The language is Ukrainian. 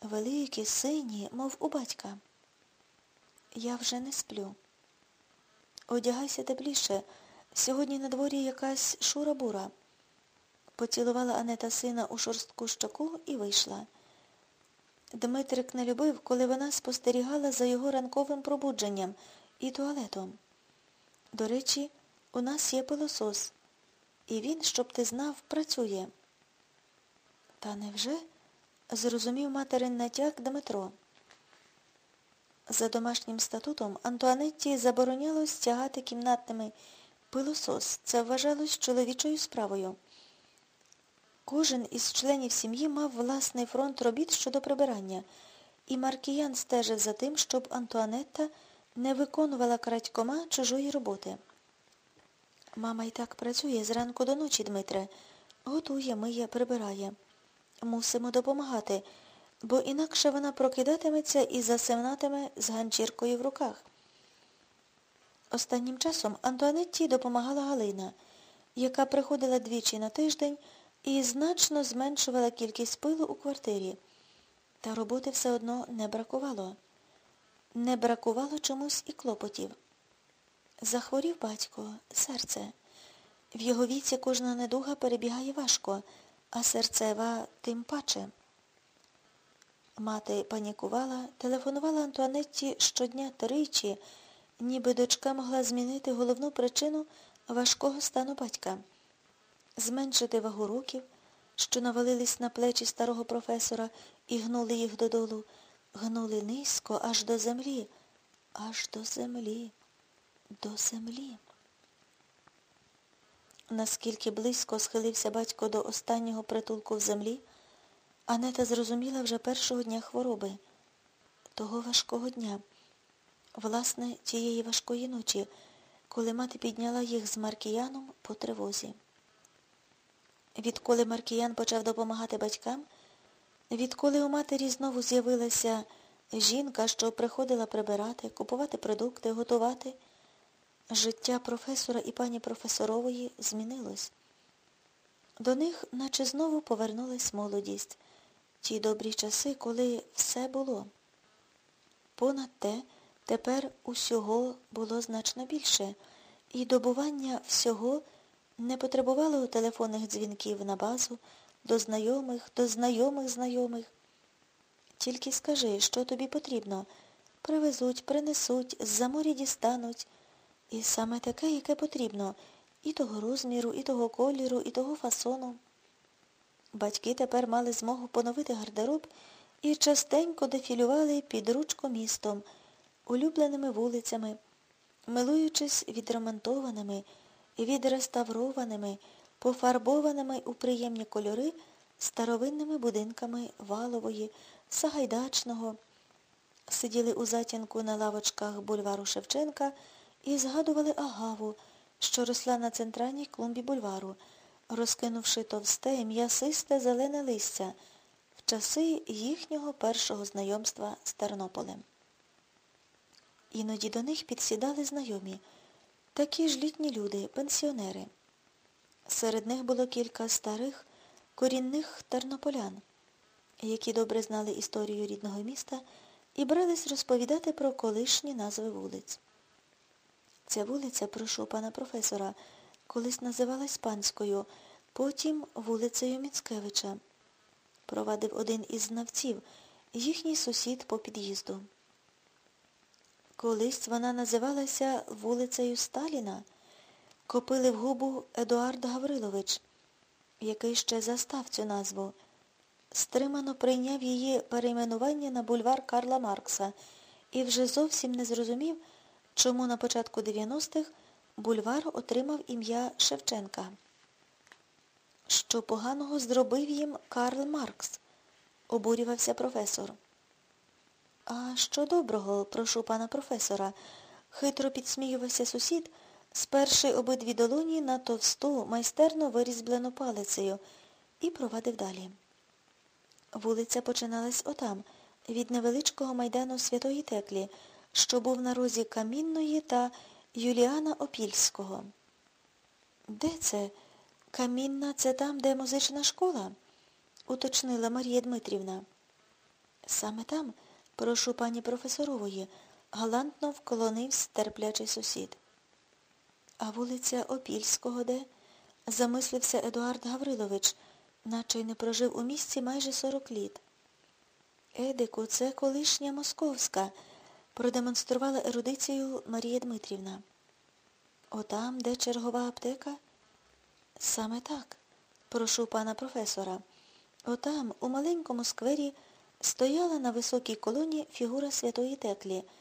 великі, сині, мов у батька. Я вже не сплю. Одягайся тепліше. Сьогодні на дворі якась шура-бура. Поцілувала Анета сина у шорстку щоку і вийшла. Дмитрик не любив, коли вона спостерігала за його ранковим пробудженням і туалетом. До речі, у нас є пилосос, і він, щоб ти знав, працює. Та невже? Зрозумів материн натяк Дмитро. За домашнім статутом Антуанетті заборонялось тягати кімнатами пилосос. Це вважалось чоловічою справою. Кожен із членів сім'ї мав власний фронт робіт щодо прибирання, і Маркіян стежив за тим, щоб Антуанетта не виконувала крадькома чужої роботи. Мама і так працює зранку до ночі, Дмитре. Готує, миє, прибирає. Мусимо допомагати, бо інакше вона прокидатиметься і засимнатиме з ганчіркою в руках. Останнім часом Антуанетті допомагала Галина, яка приходила двічі на тиждень і значно зменшувала кількість пилу у квартирі. Та роботи все одно не бракувало. Не бракувало чомусь і клопотів. Захворів батько, серце. В його віці кожна недуга перебігає важко, а серцева тим паче. Мати панікувала, телефонувала Антуанетті щодня тричі, ніби дочка могла змінити головну причину важкого стану батька, зменшити вагу років, що навалились на плечі старого професора і гнули їх додолу, гнули низько аж до землі, аж до землі, до землі. Наскільки близько схилився батько до останнього притулку в землі, Анета зрозуміла вже першого дня хвороби, того важкого дня, власне, тієї важкої ночі, коли мати підняла їх з Маркіяном по тривозі. Відколи Маркіян почав допомагати батькам, відколи у матері знову з'явилася жінка, що приходила прибирати, купувати продукти, готувати, життя професора і пані професорової змінилось. До них наче знову повернулась молодість, ті добрі часи, коли все було. Понад те, тепер усього було значно більше, і добування всього не потребувало телефонних дзвінків на базу, до знайомих, до знайомих знайомих. Тільки скажи, що тобі потрібно. Привезуть, принесуть, з-за моря дістануть. І саме таке, яке потрібно, і того розміру, і того кольору, і того фасону. Батьки тепер мали змогу поновити гардероб і частенько дефілювали під ручку містом, улюбленими вулицями, милуючись відремонтованими, відреставрованими, пофарбованими у приємні кольори старовинними будинками Валової, Сагайдачного. Сиділи у затінку на лавочках бульвару Шевченка і згадували агаву, що росла на центральній клумбі бульвару, розкинувши товсте, м'ясисте зелене листя в часи їхнього першого знайомства з Тернополем. Іноді до них підсідали знайомі, такі ж літні люди, пенсіонери. Серед них було кілька старих, корінних тернополян, які добре знали історію рідного міста і брались розповідати про колишні назви вулиць. Ця вулиця, прошу пана професора, колись називалась панською, потім вулицею Міцкевича. Провадив один із знавців, їхній сусід по під'їзду. Колись вона називалася вулицею Сталіна, копили в губу Едуард Гаврилович, який ще застав цю назву. Стримано прийняв її перейменування на бульвар Карла Маркса і вже зовсім не зрозумів, чому на початку 90-х бульвар отримав ім'я Шевченка. Що поганого зробив їм Карл Маркс, обурювався професор. А що доброго, прошу пана професора, хитро підсміювався сусід, сперши обидві долоні на товсту, майстерно вирізблену палицею, і провадив далі. Вулиця починалась отам, від невеличкого майдану Святої Теклі, що був на розі Камінної та Юліана Опільського. Де це? Камінна це там, де музична школа? уточнила Марія Дмитрівна. Саме там, прошу пані професорової, галантно вклонився терплячий сусід. А вулиця Опільського де? Замислився Едуард Гаврилович, наче й не прожив у місті майже сорок літ. Едику, це колишня московська, продемонструвала ерудицію Марія Дмитрівна. Отам, де чергова аптека? Саме так. Прошу пана професора. Отам, у маленькому сквері, стояла на високій колоні фігура святої Теклі –